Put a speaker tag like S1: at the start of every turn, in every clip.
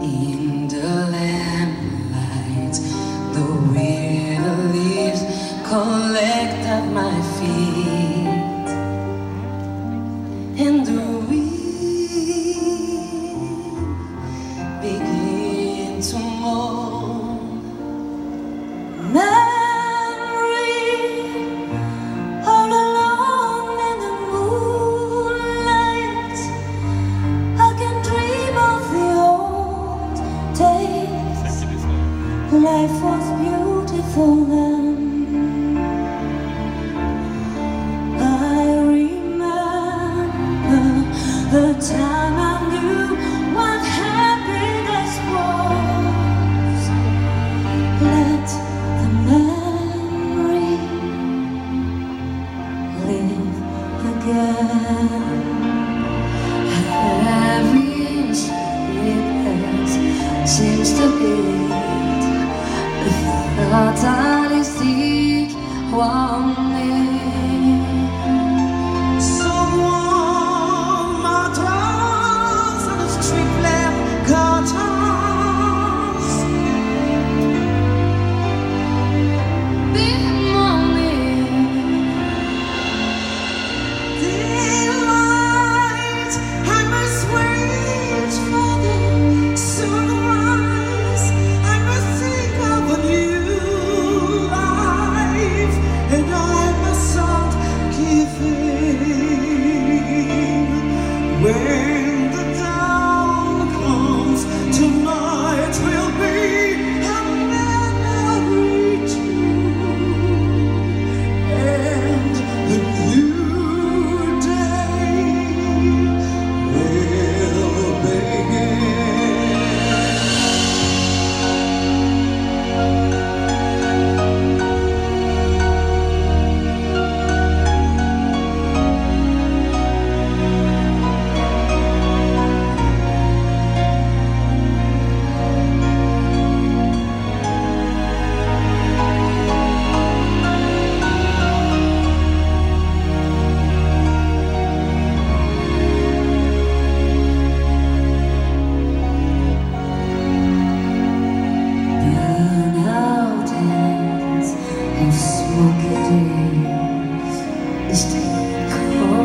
S1: In the lamplight, the leaves collect at my feet, and the Life was beautiful fatalistic When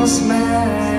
S1: promised land.